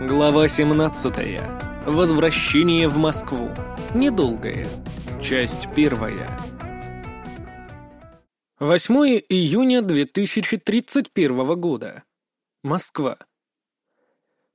Глава 17. Возвращение в Москву. Недолгое. Часть первая. 8 июня 2031 года. Москва.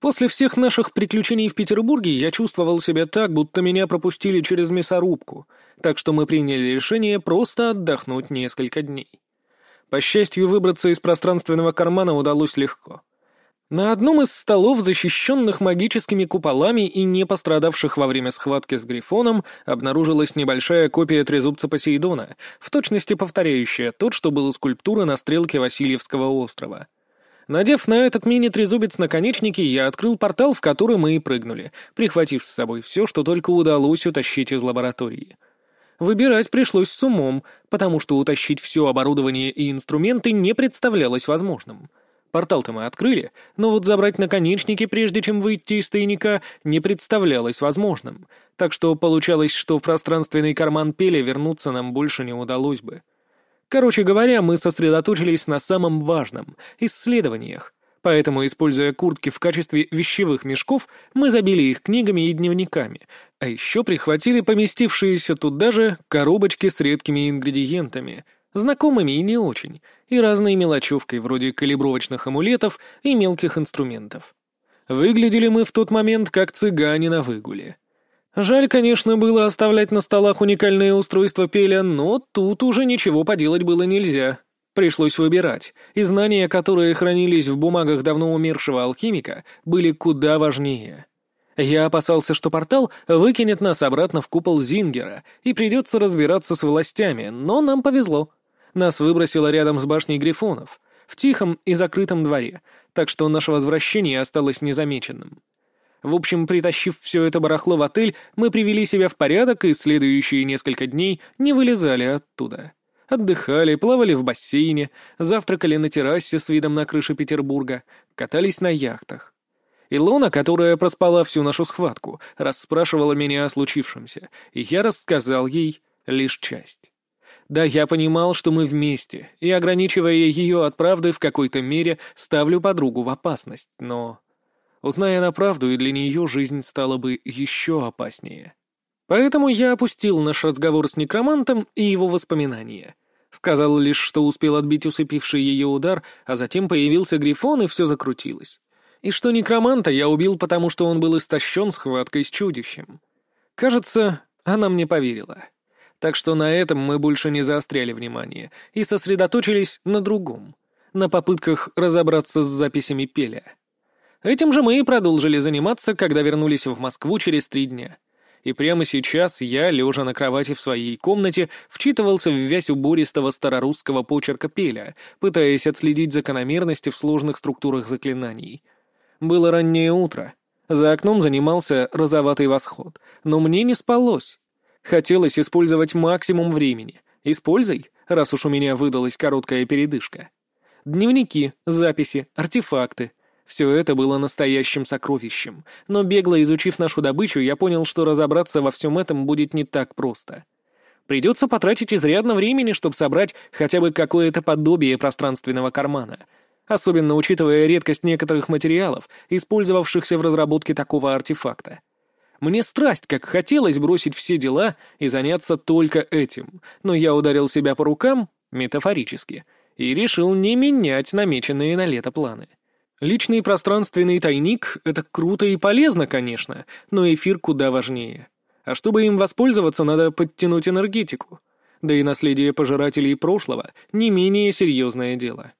После всех наших приключений в Петербурге я чувствовал себя так, будто меня пропустили через мясорубку, так что мы приняли решение просто отдохнуть несколько дней. По счастью, выбраться из пространственного кармана удалось легко. На одном из столов, защищенных магическими куполами и не пострадавших во время схватки с Грифоном, обнаружилась небольшая копия трезубца Посейдона, в точности повторяющая тот, что был у скульптуры на стрелке Васильевского острова. Надев на этот мини-трезубец наконечники, я открыл портал, в который мы и прыгнули, прихватив с собой все, что только удалось утащить из лаборатории. Выбирать пришлось с умом, потому что утащить все оборудование и инструменты не представлялось возможным. Портал-то мы открыли, но вот забрать наконечники, прежде чем выйти из тайника, не представлялось возможным, так что получалось, что в пространственный карман Пеля вернуться нам больше не удалось бы. Короче говоря, мы сосредоточились на самом важном — исследованиях. Поэтому, используя куртки в качестве вещевых мешков, мы забили их книгами и дневниками, а еще прихватили поместившиеся туда же коробочки с редкими ингредиентами, знакомыми и не очень, и разной мелочевкой вроде калибровочных амулетов и мелких инструментов. Выглядели мы в тот момент как цыгане на выгуле. Жаль, конечно, было оставлять на столах уникальные устройства Пеля, но тут уже ничего поделать было нельзя. Пришлось выбирать, и знания, которые хранились в бумагах давно умершего алхимика, были куда важнее. Я опасался, что портал выкинет нас обратно в купол Зингера, и придется разбираться с властями, но нам повезло. Нас выбросило рядом с башней Грифонов, в тихом и закрытом дворе, так что наше возвращение осталось незамеченным. В общем, притащив все это барахло в отель, мы привели себя в порядок и следующие несколько дней не вылезали оттуда. Отдыхали, плавали в бассейне, завтракали на террасе с видом на крышу Петербурга, катались на яхтах. Илона, которая проспала всю нашу схватку, расспрашивала меня о случившемся, и я рассказал ей лишь часть. Да, я понимал, что мы вместе, и, ограничивая ее от правды, в какой-то мере ставлю подругу в опасность, но... Узная на правду, и для нее жизнь стала бы еще опаснее. Поэтому я опустил наш разговор с некромантом и его воспоминания. Сказал лишь, что успел отбить усыпивший ее удар, а затем появился Грифон, и все закрутилось. И что некроманта я убил, потому что он был истощен схваткой с чудищем. Кажется, она мне поверила так что на этом мы больше не заостряли внимание и сосредоточились на другом, на попытках разобраться с записями Пеля. Этим же мы и продолжили заниматься, когда вернулись в Москву через три дня. И прямо сейчас я, лежа на кровати в своей комнате, вчитывался в вязь убористого старорусского почерка Пеля, пытаясь отследить закономерности в сложных структурах заклинаний. Было раннее утро. За окном занимался розоватый восход, но мне не спалось. Хотелось использовать максимум времени. Используй, раз уж у меня выдалась короткая передышка. Дневники, записи, артефакты. Все это было настоящим сокровищем, но бегло изучив нашу добычу, я понял, что разобраться во всем этом будет не так просто. Придется потратить изрядно времени, чтобы собрать хотя бы какое-то подобие пространственного кармана, особенно учитывая редкость некоторых материалов, использовавшихся в разработке такого артефакта. Мне страсть, как хотелось бросить все дела и заняться только этим, но я ударил себя по рукам, метафорически, и решил не менять намеченные на лето планы. Личный пространственный тайник — это круто и полезно, конечно, но эфир куда важнее. А чтобы им воспользоваться, надо подтянуть энергетику. Да и наследие пожирателей прошлого — не менее серьезное дело.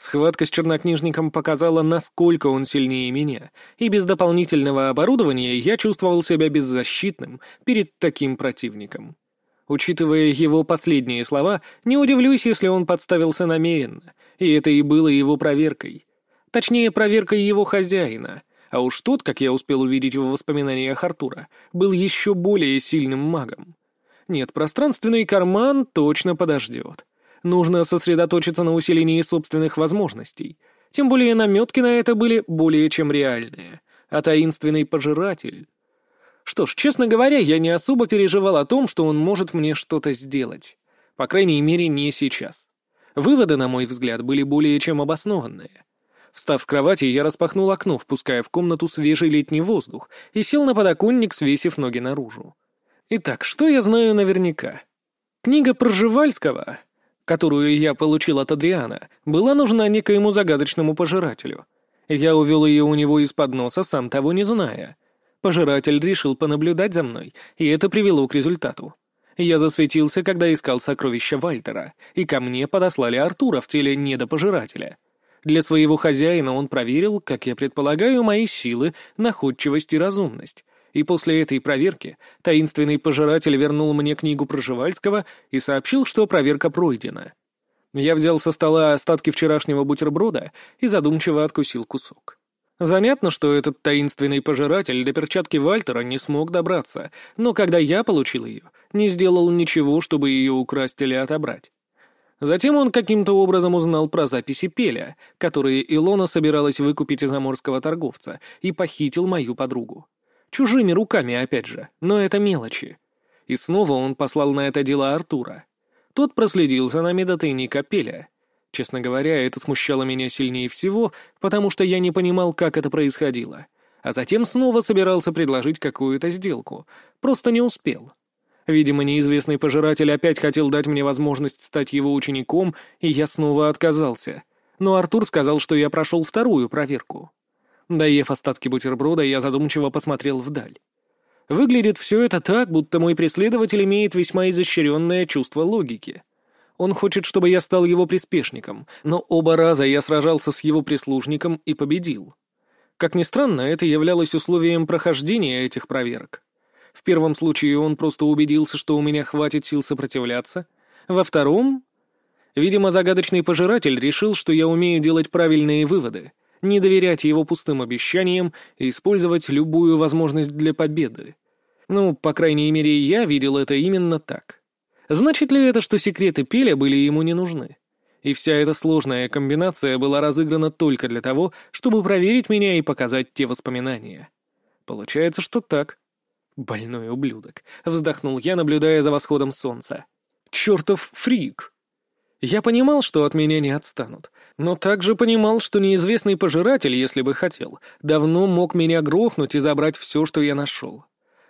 Схватка с чернокнижником показала, насколько он сильнее меня, и без дополнительного оборудования я чувствовал себя беззащитным перед таким противником. Учитывая его последние слова, не удивлюсь, если он подставился намеренно, и это и было его проверкой. Точнее, проверкой его хозяина, а уж тот, как я успел увидеть в воспоминаниях Артура, был еще более сильным магом. Нет, пространственный карман точно подождет. Нужно сосредоточиться на усилении собственных возможностей. Тем более наметки на это были более чем реальные. А таинственный пожиратель... Что ж, честно говоря, я не особо переживал о том, что он может мне что-то сделать. По крайней мере, не сейчас. Выводы, на мой взгляд, были более чем обоснованные. Встав с кровати, я распахнул окно, впуская в комнату свежий летний воздух, и сел на подоконник, свесив ноги наружу. Итак, что я знаю наверняка? Книга Пржевальского, которую я получил от Адриана, была нужна некоему загадочному пожирателю. Я увел ее у него из-под носа, сам того не зная. Пожиратель решил понаблюдать за мной, и это привело к результату. Я засветился, когда искал сокровища Вальтера, и ко мне подослали Артура в теле недопожирателя. Для своего хозяина он проверил, как я предполагаю, мои силы, находчивость и разумность. И после этой проверки таинственный пожиратель вернул мне книгу Проживальского и сообщил, что проверка пройдена. Я взял со стола остатки вчерашнего бутерброда и задумчиво откусил кусок. Занятно, что этот таинственный пожиратель до перчатки Вальтера не смог добраться, но когда я получил ее, не сделал ничего, чтобы ее украсть или отобрать. Затем он каким-то образом узнал про записи Пеля, которые Илона собиралась выкупить из аморского торговца, и похитил мою подругу. Чужими руками, опять же, но это мелочи. И снова он послал на это дело Артура. Тот проследил за нами до тайника Пеля — Честно говоря, это смущало меня сильнее всего, потому что я не понимал, как это происходило. А затем снова собирался предложить какую-то сделку. Просто не успел. Видимо, неизвестный пожиратель опять хотел дать мне возможность стать его учеником, и я снова отказался. Но Артур сказал, что я прошел вторую проверку. Доев остатки бутерброда, я задумчиво посмотрел вдаль. Выглядит все это так, будто мой преследователь имеет весьма изощренное чувство логики. Он хочет, чтобы я стал его приспешником, но оба раза я сражался с его прислужником и победил. Как ни странно, это являлось условием прохождения этих проверок. В первом случае он просто убедился, что у меня хватит сил сопротивляться. Во втором... Видимо, загадочный пожиратель решил, что я умею делать правильные выводы, не доверять его пустым обещаниям и использовать любую возможность для победы. Ну, по крайней мере, я видел это именно так. Значит ли это, что секреты Пеля были ему не нужны? И вся эта сложная комбинация была разыграна только для того, чтобы проверить меня и показать те воспоминания. Получается, что так. Больной ублюдок. Вздохнул я, наблюдая за восходом солнца. Чертов фрик! Я понимал, что от меня не отстанут, но также понимал, что неизвестный пожиратель, если бы хотел, давно мог меня грохнуть и забрать все, что я нашел.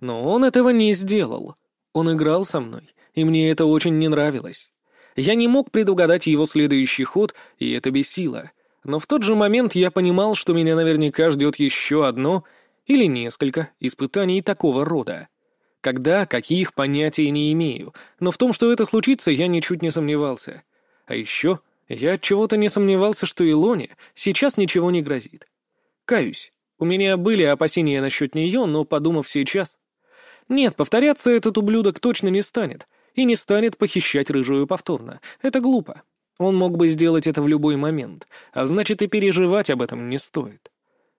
Но он этого не сделал. Он играл со мной, и мне это очень не нравилось. Я не мог предугадать его следующий ход, и это бесило. Но в тот же момент я понимал, что меня наверняка ждет еще одно или несколько испытаний такого рода. Когда, каких, понятия не имею, но в том, что это случится, я ничуть не сомневался. А еще я от чего-то не сомневался, что Илоне сейчас ничего не грозит. Каюсь, у меня были опасения насчет нее, но, подумав сейчас... Нет, повторяться этот ублюдок точно не станет, и не станет похищать рыжую повторно. Это глупо. Он мог бы сделать это в любой момент, а значит и переживать об этом не стоит.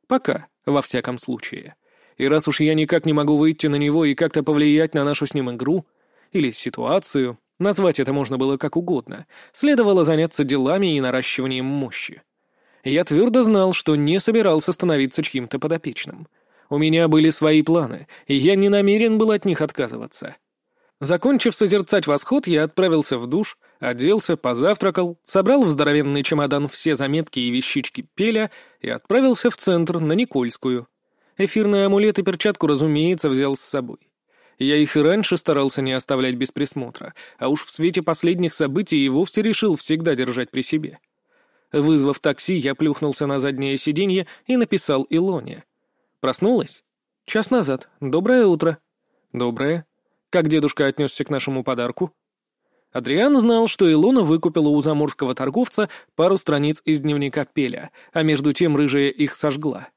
Пока, во всяком случае. И раз уж я никак не могу выйти на него и как-то повлиять на нашу с ним игру, или ситуацию, назвать это можно было как угодно, следовало заняться делами и наращиванием мощи. Я твердо знал, что не собирался становиться чьим-то подопечным. У меня были свои планы, и я не намерен был от них отказываться. Закончив созерцать восход, я отправился в душ, оделся, позавтракал, собрал в здоровенный чемодан все заметки и вещички Пеля и отправился в центр, на Никольскую. Эфирный амулет и перчатку, разумеется, взял с собой. Я их и раньше старался не оставлять без присмотра, а уж в свете последних событий и вовсе решил всегда держать при себе. Вызвав такси, я плюхнулся на заднее сиденье и написал Илоне. «Проснулась?» «Час назад. Доброе утро». «Доброе. Как дедушка отнесся к нашему подарку? Адриан знал, что Илона выкупила у заморского торговца пару страниц из дневника Пеля, а между тем рыжая их сожгла.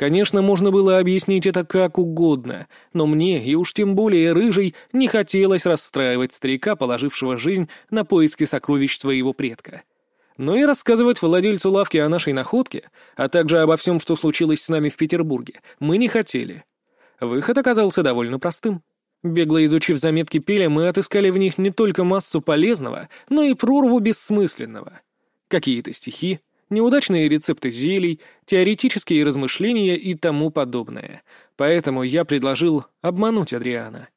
Конечно, можно было объяснить это как угодно, но мне, и уж тем более рыжий, не хотелось расстраивать старика, положившего жизнь на поиски сокровищ своего предка. Но и рассказывать владельцу лавки о нашей находке, а также обо всем, что случилось с нами в Петербурге, мы не хотели. Выход оказался довольно простым. Бегло изучив заметки Пеля, мы отыскали в них не только массу полезного, но и прорву бессмысленного. Какие-то стихи, неудачные рецепты зелий, теоретические размышления и тому подобное. Поэтому я предложил обмануть Адриана.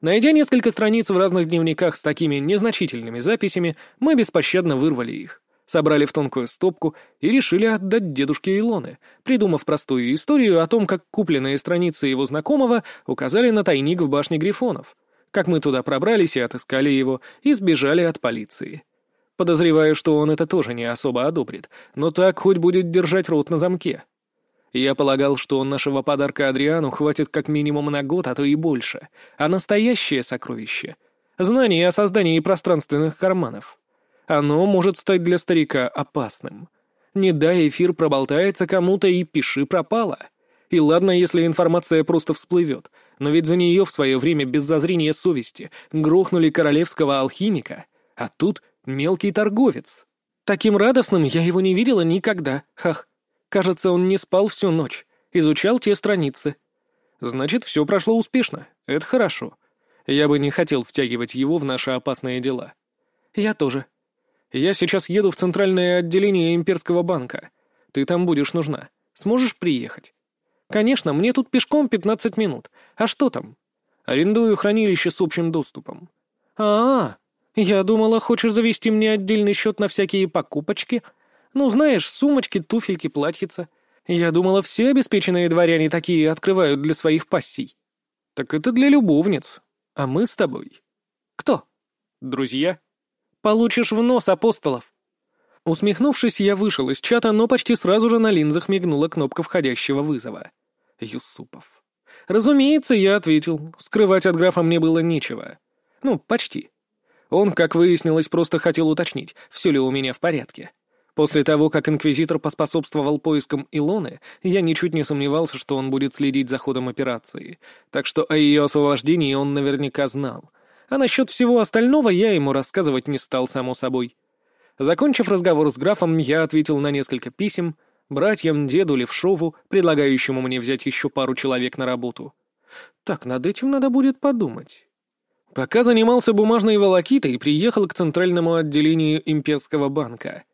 Найдя несколько страниц в разных дневниках с такими незначительными записями, мы беспощадно вырвали их. собрали в тонкую стопку и решили отдать дедушке Илоны, придумав простую историю о том, как купленные страницы его знакомого указали на тайник в башне Грифонов, как мы туда пробрались и отыскали его, и сбежали от полиции. Подозреваю, что он это тоже не особо одобрит, но так хоть будет держать рот на замке. Я полагал, что нашего подарка Адриану хватит как минимум на год, а то и больше, а настоящее сокровище — знание о создании пространственных карманов — оно может стать для старика опасным. Не дай эфир проболтается кому-то и пиши пропало. И ладно, если информация просто всплывет, но ведь за нее в свое время без зазрения совести грохнули королевского алхимика, а тут мелкий торговец. Таким радостным я его не видела никогда, хах. Кажется, он не спал всю ночь, изучал те страницы. Значит, все прошло успешно, это хорошо. Я бы не хотел втягивать его в наши опасные дела. Я тоже. Я сейчас еду в центральное отделение имперского банка. Ты там будешь нужна. Сможешь приехать? Конечно, мне тут пешком 15 минут. А что там? Арендую хранилище с общим доступом. А, -а, -а я думала, хочешь завести мне отдельный счет на всякие покупочки. Ну, знаешь, сумочки, туфельки, платьица. Я думала, все обеспеченные дворяне такие открывают для своих пассий. Так это для любовниц. А мы с тобой. Кто? Друзья. Получишь в нос, апостолов!» Усмехнувшись, я вышел из чата, но почти сразу же на линзах мигнула кнопка входящего вызова. Юсупов. Разумеется, я ответил. Скрывать от графа мне было нечего. Ну, почти. Он, как выяснилось, просто хотел уточнить, все ли у меня в порядке. После того, как Инквизитор поспособствовал поискам Илоны, я ничуть не сомневался, что он будет следить за ходом операции, так что о ее освобождении он наверняка знал — а насчет всего остального я ему рассказывать не стал, само собой. Закончив разговор с графом, я ответил на несколько писем, братьям, деду Левшову, предлагающему мне взять еще пару человек на работу. Так, над этим надо будет подумать. Пока занимался бумажной волокитой, приехал к центральному отделению имперского банка.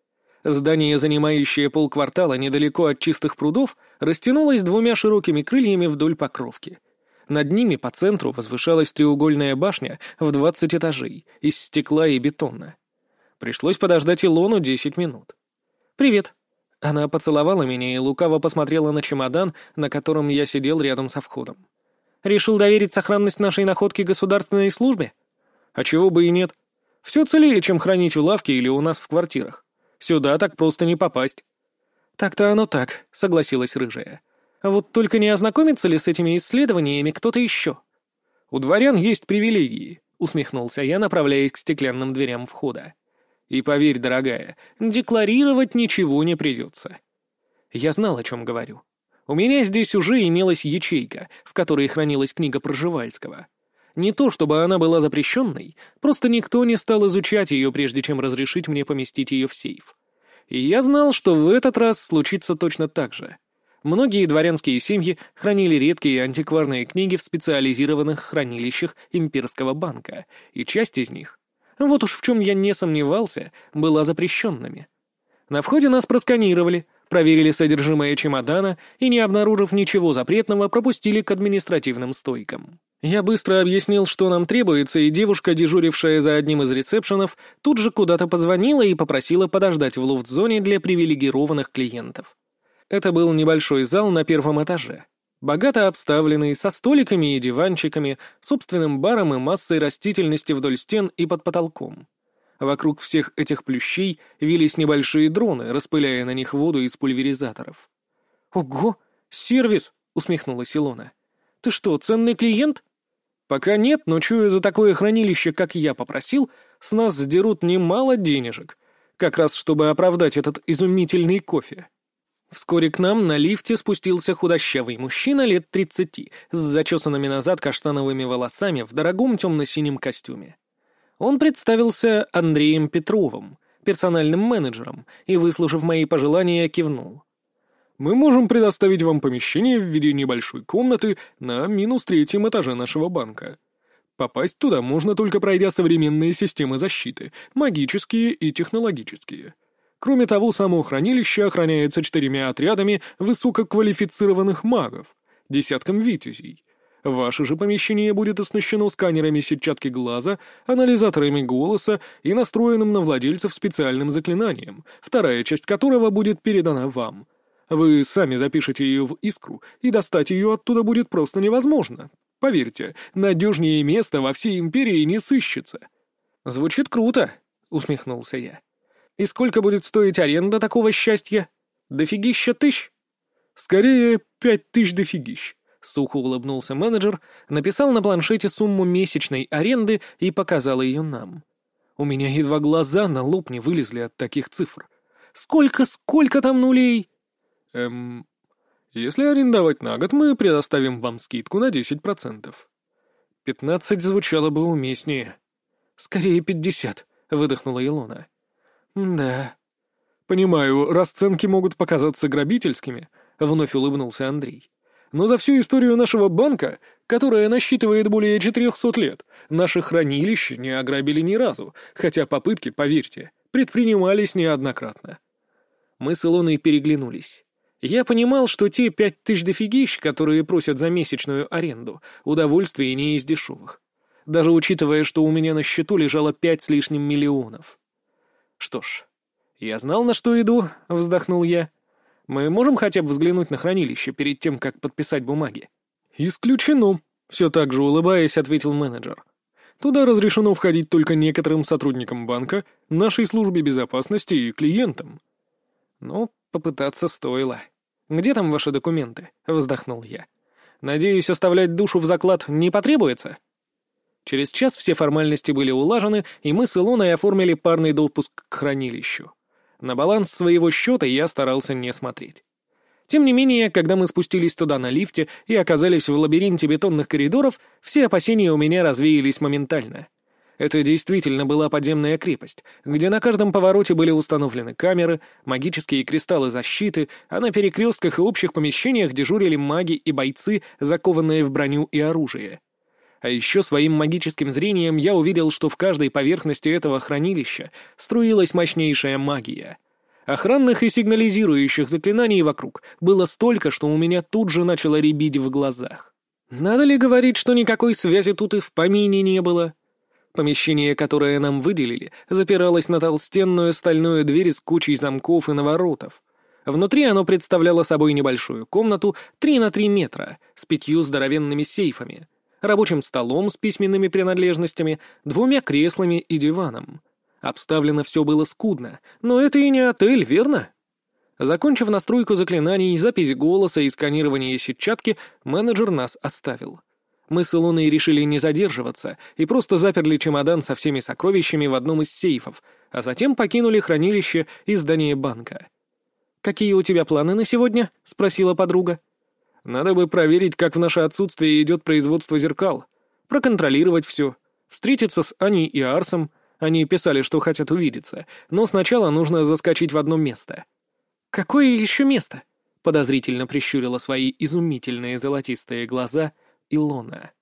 Здание, занимающее полквартала недалеко от чистых прудов, растянулось двумя широкими крыльями вдоль покровки — над ними по центру возвышалась треугольная башня в двадцать этажей, из стекла и бетона. Пришлось подождать Илону десять минут. «Привет». Она поцеловала меня и лукаво посмотрела на чемодан, на котором я сидел рядом со входом. «Решил доверить сохранность нашей находки государственной службе?» «А чего бы и нет. Все целее, чем хранить в лавке или у нас в квартирах. Сюда так просто не попасть». «Так-то оно так», — согласилась рыжая. А вот только не ознакомится ли с этими исследованиями кто-то еще? У дворян есть привилегии, усмехнулся я, направляясь к стеклянным дверям входа. И поверь, дорогая, декларировать ничего не придется. Я знал, о чем говорю. У меня здесь уже имелась ячейка, в которой хранилась книга Проживальского. Не то, чтобы она была запрещенной, просто никто не стал изучать ее, прежде чем разрешить мне поместить ее в сейф. И я знал, что в этот раз случится точно так же. Многие дворянские семьи хранили редкие антикварные книги в специализированных хранилищах имперского банка, и часть из них, вот уж в чем я не сомневался, была запрещенными. На входе нас просканировали, проверили содержимое чемодана и, не обнаружив ничего запретного, пропустили к административным стойкам. Я быстро объяснил, что нам требуется, и девушка, дежурившая за одним из ресепшенов, тут же куда-то позвонила и попросила подождать в лофт-зоне для привилегированных клиентов. Это был небольшой зал на первом этаже. Богато обставленный, со столиками и диванчиками, собственным баром и массой растительности вдоль стен и под потолком. Вокруг всех этих плющей вились небольшие дроны, распыляя на них воду из пульверизаторов. «Ого! Сервис!» — усмехнулась Илона. «Ты что, ценный клиент?» «Пока нет, но чую за такое хранилище, как я попросил, с нас сдерут немало денежек, как раз чтобы оправдать этот изумительный кофе». Вскоре к нам на лифте спустился худощавый мужчина лет тридцати с зачесанными назад каштановыми волосами в дорогом темно-синем костюме. Он представился Андреем Петровым, персональным менеджером, и, выслушав мои пожелания, кивнул. «Мы можем предоставить вам помещение в виде небольшой комнаты на минус третьем этаже нашего банка. Попасть туда можно только пройдя современные системы защиты, магические и технологические». Кроме того, само хранилище охраняется четырьмя отрядами высококвалифицированных магов, десятком витязей. Ваше же помещение будет оснащено сканерами сетчатки глаза, анализаторами голоса и настроенным на владельцев специальным заклинанием, вторая часть которого будет передана вам. Вы сами запишете ее в искру, и достать ее оттуда будет просто невозможно. Поверьте, надежнее места во всей империи не сыщется. Звучит круто, усмехнулся я. И сколько будет стоить аренда такого счастья? Дофигища тысяч? Скорее, пять тысяч дофигищ. Сухо улыбнулся менеджер, написал на планшете сумму месячной аренды и показал ее нам. У меня едва глаза на лоб не вылезли от таких цифр. Сколько, сколько там нулей? Эм, если арендовать на год, мы предоставим вам скидку на десять процентов. Пятнадцать звучало бы уместнее. Скорее пятьдесят, выдохнула Илона. Да. Понимаю, расценки могут показаться грабительскими, вновь улыбнулся Андрей. Но за всю историю нашего банка, которая насчитывает более 400 лет, наши хранилища не ограбили ни разу, хотя попытки, поверьте, предпринимались неоднократно. Мы с Илоной переглянулись. Я понимал, что те пять тысяч дофигищ, которые просят за месячную аренду, удовольствие не из дешевых. Даже учитывая, что у меня на счету лежало пять с лишним миллионов. Что ж, я знал, на что иду, вздохнул я. Мы можем хотя бы взглянуть на хранилище перед тем, как подписать бумаги?» «Исключено», — все так же улыбаясь, ответил менеджер. «Туда разрешено входить только некоторым сотрудникам банка, нашей службе безопасности и клиентам». «Ну, попытаться стоило. Где там ваши документы?» — вздохнул я. «Надеюсь, оставлять душу в заклад не потребуется?» Через час все формальности были улажены, и мы с Илоной оформили парный допуск к хранилищу. На баланс своего счета я старался не смотреть. Тем не менее, когда мы спустились туда на лифте и оказались в лабиринте бетонных коридоров, все опасения у меня развеялись моментально. Это действительно была подземная крепость, где на каждом повороте были установлены камеры, магические кристаллы защиты, а на перекрестках и общих помещениях дежурили маги и бойцы, закованные в броню и оружие. А еще своим магическим зрением я увидел, что в каждой поверхности этого хранилища струилась мощнейшая магия. Охранных и сигнализирующих заклинаний вокруг было столько, что у меня тут же начало рябить в глазах. Надо ли говорить, что никакой связи тут и в помине не было? Помещение, которое нам выделили, запиралось на толстенную стальную дверь с кучей замков и наворотов. Внутри оно представляло собой небольшую комнату 3 на 3 метра с пятью здоровенными сейфами — рабочим столом с письменными принадлежностями, двумя креслами и диваном. Обставлено все было скудно, но это и не отель, верно? Закончив настройку заклинаний, запись голоса и сканирование сетчатки, менеджер нас оставил. Мы с Илоной решили не задерживаться и просто заперли чемодан со всеми сокровищами в одном из сейфов, а затем покинули хранилище и здание банка. «Какие у тебя планы на сегодня?» — спросила подруга. Надо бы проверить, как в наше отсутствие идет производство зеркал. Проконтролировать все. Встретиться с Аней и Арсом. Они писали, что хотят увидеться. Но сначала нужно заскочить в одно место. «Какое еще место?» — подозрительно прищурила свои изумительные золотистые глаза Илона.